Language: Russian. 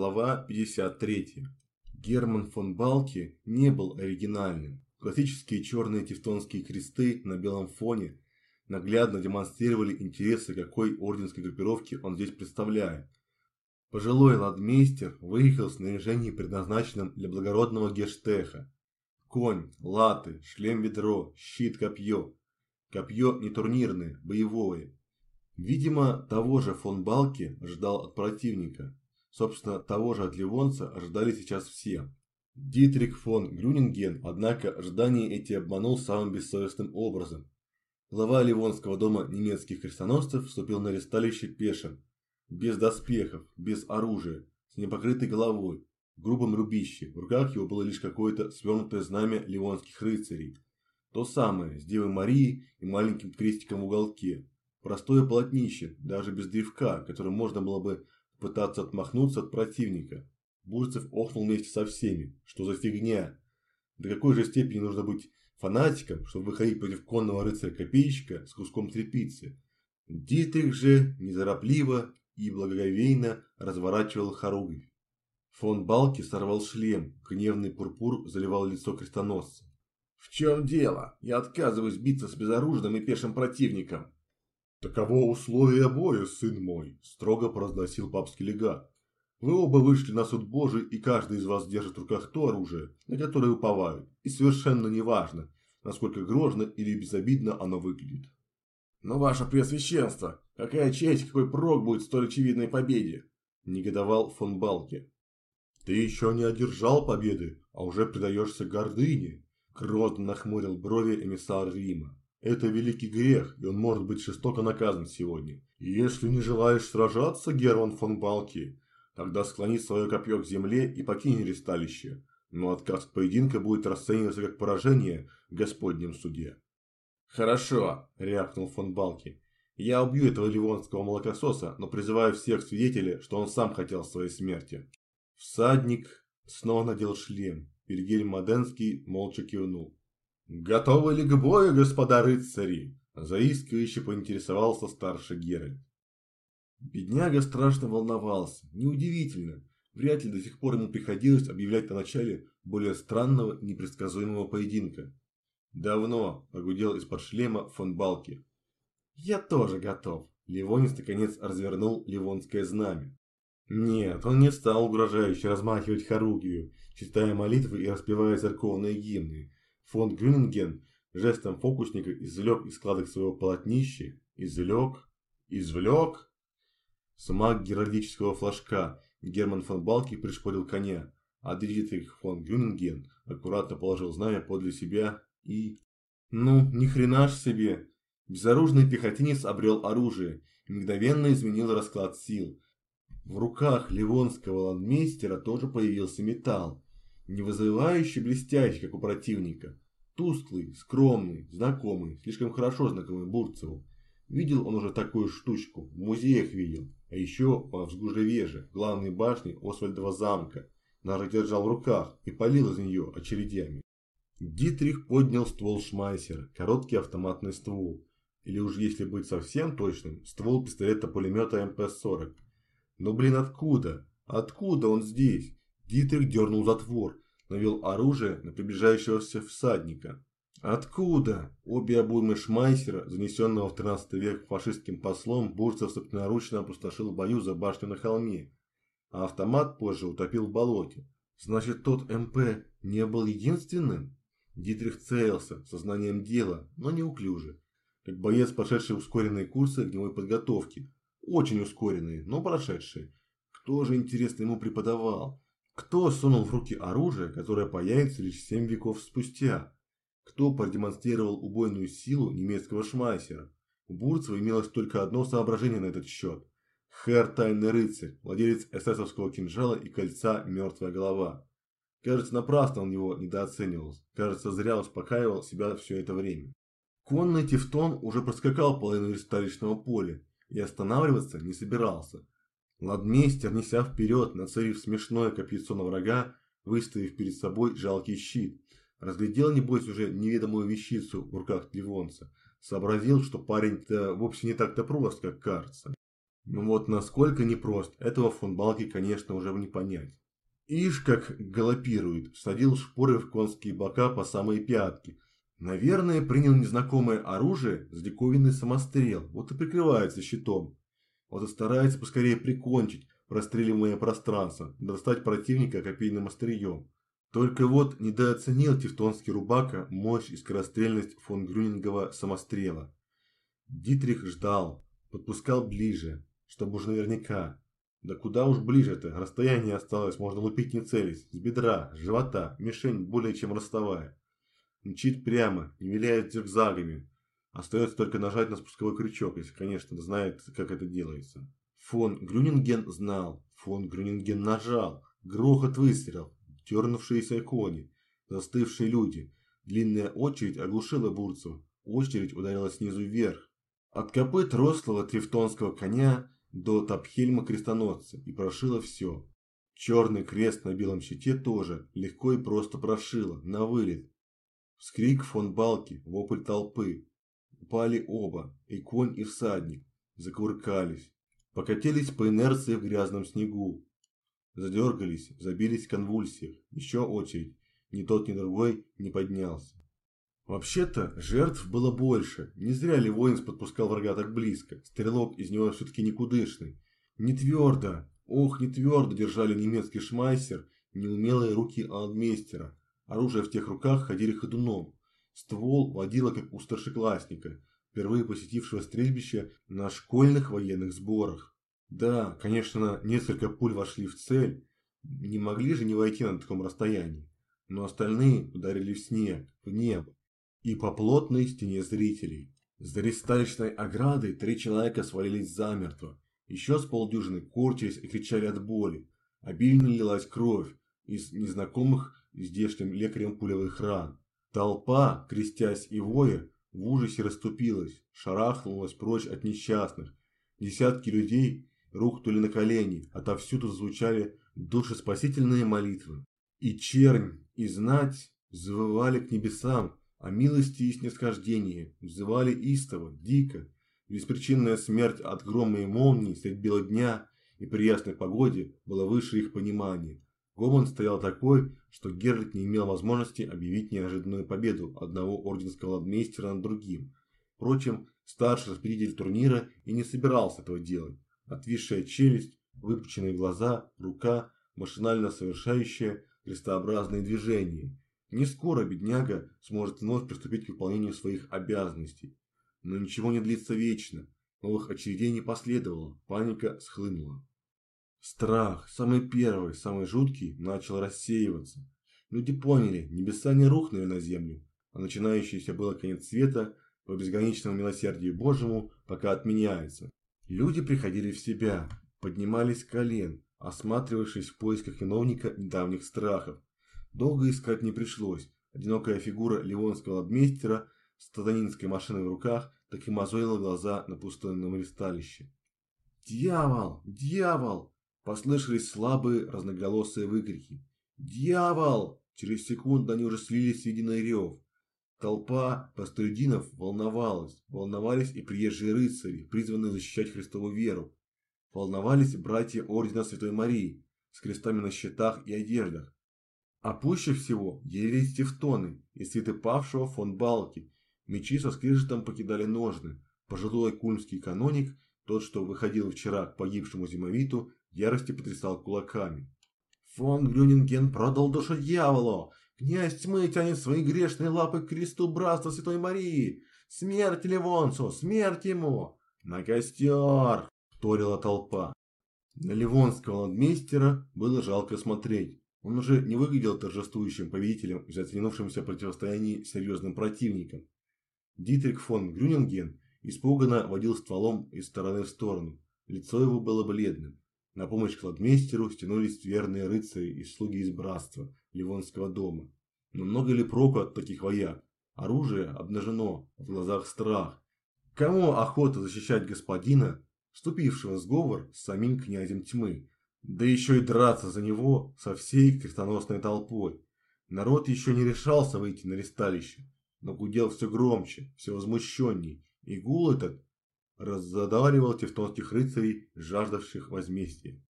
Глава 53. Герман фон Балки не был оригинальным. Классические черные тевтонские кресты на белом фоне наглядно демонстрировали интересы какой орденской группировки он здесь представляет. Пожилой ладмейстер выехал в снаряжении, предназначенном для благородного гештеха. Конь, латы, шлем-ведро, щит-копье. Копье не турнирное, боевое. Видимо, того же фон Балки ждал от противника. Собственно, того же от Ливонца ожидали сейчас все. Дитрих фон Грюнинген, однако, ожидания эти обманул самым бессовестным образом. Глава Ливонского дома немецких крестоносцев вступил на ресталище пешим, без доспехов, без оружия, с непокрытой головой, в грубом рубище. В руках его было лишь какое-то свернутое знамя ливонских рыцарей. То самое, с Девой Марией и маленьким крестиком в уголке. Простое полотнище, даже без древка, которым можно было бы пытаться отмахнуться от противника. Бурцев охнул вместе со всеми. Что за фигня? До какой же степени нужно быть фанатиком, чтобы выходить против конного рыцаря-копейщика с куском тряпицы? Дитрих же неторопливо и благоговейно разворачивал хоругвь. Фон Балки сорвал шлем, гневный пурпур заливал лицо крестоносца. «В чем дело? Я отказываюсь биться с безоружным и пешим противником. «Таково условие боя, сын мой», – строго произносил папский легат. «Вы оба вышли на суд Божий, и каждый из вас держит в руках то оружие, на которое уповают, и совершенно неважно, насколько грозно или безобидно оно выглядит». «Но ваше Преосвященство, какая честь, какой прок будет столь очевидной победе?» – негодовал фон Балке. «Ты еще не одержал победы, а уже предаешься гордыне», – грозно нахмурил брови эмиссар Рима. Это великий грех, и он может быть жестоко наказан сегодня. Если не желаешь сражаться, Герман фон Балки, тогда склони свое копье к земле и покинь ресталище. Но отказ от поединка будет расцениваться как поражение в Господнем суде. «Хорошо», – рявкнул фон Балки. «Я убью этого ливонского молокососа, но призываю всех свидетелей, что он сам хотел своей смерти». Всадник снова надел шлем. Вильгельм Маденский молча кивнул. «Готовы ли к бою, господа рыцари?» Заискивающе поинтересовался старший Геральт. Бедняга страшно волновался. Неудивительно. Вряд ли до сих пор ему приходилось объявлять о начале более странного и непредсказуемого поединка. «Давно», – погудел из-под шлема фон Балки. «Я тоже готов». Ливонец наконец развернул ливонское знамя. Нет, он не стал угрожающе размахивать хоругвию, читая молитвы и распевая церковные гимны. Фон Грюнинген жестом фокусника извлек из складок своего полотнища, извлек, извлек смак геральдического флажка. Герман фон Балки пришпорил коня, а Дитрих фон Грюнинген аккуратно положил знамя подле себя и... Ну, ни хрена ж себе! Безоружный пехотинец обрел оружие и мгновенно изменил расклад сил. В руках ливонского ландмейстера тоже появился металл, не вызывающий блестящий, как у противника. Тусклый, скромный, знакомый, слишком хорошо знакомый Бурцеву. Видел он уже такую штучку, в музеях видел, а еще в Взгужевеже, главной башне Освальдова замка. Даже держал в руках и палил из нее очередями. Дитрих поднял ствол Шмайсера, короткий автоматный ствол. Или уж если быть совсем точным, ствол пистолета-пулемета МП-40. Но блин, откуда? Откуда он здесь? Дитрих дернул затвор, навел оружие на приближающегося всадника. Откуда? Обе обоймы Шмайсера, занесенного в 13 век фашистским послом, Бурцев собственноручно опустошил в бою за башню на холме, а автомат позже утопил в болоте. Значит, тот МП не был единственным? Дитрих целился, сознанием дела, но неуклюже. Как боец, прошедший ускоренные курсы огневой подготовки. Очень ускоренные, но прошедшие. Кто же, интересно, ему преподавал? Кто сунул в руки оружие, которое появится лишь семь веков спустя? Кто продемонстрировал убойную силу немецкого шмайсера? У Бурцева имелось только одно соображение на этот счет. Хэр Тайный Рыцарь, владелец эсэсовского кинжала и кольца «Мертвая голова». Кажется, напрасно он его недооценивал. Кажется, зря успокаивал себя все это время. Конный Тевтон уже проскакал половину столичного поля и останавливаться не собирался. Ладмейстер, неся вперед, нацелив смешное копьецо на врага, выставив перед собой жалкий щит, разглядел, небось, уже неведомую вещицу в руках Ливонца, сообразил, что парень-то вовсе не так-то прост, как кажется. Ну вот насколько непрост, этого фон Балки, конечно, уже не понять. Ишь, как галопирует, садил шпоры в конские бока по самые пятки. Наверное, принял незнакомое оружие с диковинный самострел, вот и прикрывается щитом. И старается поскорее прикончить простреливаемое пространство, достать противника копейным острием. Только вот недооценил тевтонский рубака мощь и скорострельность фон Грюнингова самострела. Дитрих ждал, подпускал ближе, чтобы уж наверняка. Да куда уж ближе-то, расстояние осталось, можно лупить не целясь, с бедра, с живота, мишень более чем ростовая. Мчит прямо, не виляет зигзагами. Остается только нажать на спусковой крючок, если, конечно, знает, как это делается. Фон Грюнинген знал, фон Грюнинген нажал. Грохот выстрелов, тернувшиеся кони, застывшие люди. Длинная очередь оглушила бурцев, очередь ударила снизу вверх. От копыт рослого трифтонского коня до Тапхельма крестоносца и прошила все. Черный крест на белом щите тоже легко и просто прошила, на вылет. Вскрик фон Балки, вопль толпы. Упали оба, и конь, и всадник. Закуркались. Покатились по инерции в грязном снегу. Задергались, забились в конвульсиях. Еще очередь. Ни тот, ни другой не поднялся. Вообще-то, жертв было больше. Не зря ли воинс подпускал врага так близко. Стрелок из него все-таки никудышный. Не твердо, ох, не твердо держали немецкий шмайсер, неумелые руки андмейстера. Оружие в тех руках ходили ходуном. Ствол водила как у старшеклассника, впервые посетившего стрельбище на школьных военных сборах. Да, конечно, несколько пуль вошли в цель, не могли же не войти на таком расстоянии, но остальные ударили в снег, в небо и по плотной стене зрителей. За ресталищной оградой три человека свалились замертво. Еще с полдюжины корчились и кричали от боли. Обильно лилась кровь из незнакомых здешним лекарем пулевых ран. Толпа, крестясь и воя, в ужасе расступилась, шарахнулась прочь от несчастных. Десятки людей рухнули на колени, отовсюду звучали душеспасительные молитвы. И чернь, и знать завывали к небесам, о милости и снисхождении, взывали истово, дико. Беспричинная смерть от грома и молнии средь бела дня и при ясной погоде была выше их понимания. Гомон стоял такой, что Геральт не имел возможности объявить неожиданную победу одного орденского ладмейстера над другим. Впрочем, старший распределитель турнира и не собирался этого делать. Отвисшая челюсть, выпученные глаза, рука, машинально совершающая крестообразные движения – не скоро бедняга сможет вновь приступить к выполнению своих обязанностей. Но ничего не длится вечно. Новых очередей не последовало, паника схлынула. Страх, самый первый, самый жуткий, начал рассеиваться. Люди поняли, небеса не рухнули на землю, а начинающийся было конец света по безграничному милосердию Божьему пока отменяется. Люди приходили в себя, поднимались с колен, осматривавшись в поисках виновника недавних страхов, Долго искать не пришлось. Одинокая фигура ливонского ладмейстера с татанинской машиной в руках так и мозолила глаза на пустынном ристалище. «Дьявол! Дьявол!» Послышались слабые разноголосые выкрики. «Дьявол!» Через секунду они уже слились в единый рев. Толпа простолюдинов волновалась. Волновались и приезжие рыцари, призванные защищать Христову веру. Волновались братья Ордена Святой Марии с крестами на щитах и одеждах. А пуще всего ярились тевтоны и свиты павшего фон Балки. Мечи со скрежетом покидали ножны. Пожилой кульмский каноник, тот, что выходил вчера к погибшему зимовиту, ярости потрясал кулаками. «Фон Грюнинген продал душу дьяволу! Князь тьмы тянет свои грешные лапы к кресту братства Святой Марии! Смерть Ливонцу! Смерть ему!» «На костер!» – вторила толпа. На ливонского ладмейстера было жалко смотреть. Он уже не выглядел торжествующим победителем в затянувшемся противостоянии серьезным противником. Дитрик фон Грюнинген испуганно водил стволом из стороны в сторону. Лицо его было бледным. На помощь кладмейстеру стянулись верные рыцари и слуги из братства Ливонского дома. Но много ли проку от таких вояк? Оружие обнажено, в глазах страх. Кому охота защищать господина, вступившего в сговор с самим князем тьмы? Да еще и драться за него со всей крестоносной толпой. Народ еще не решался выйти на ресталище, но гудел все громче, все возмущенней, и гул этот разодоривал тевтонских рыцарей, жаждавших возмездия.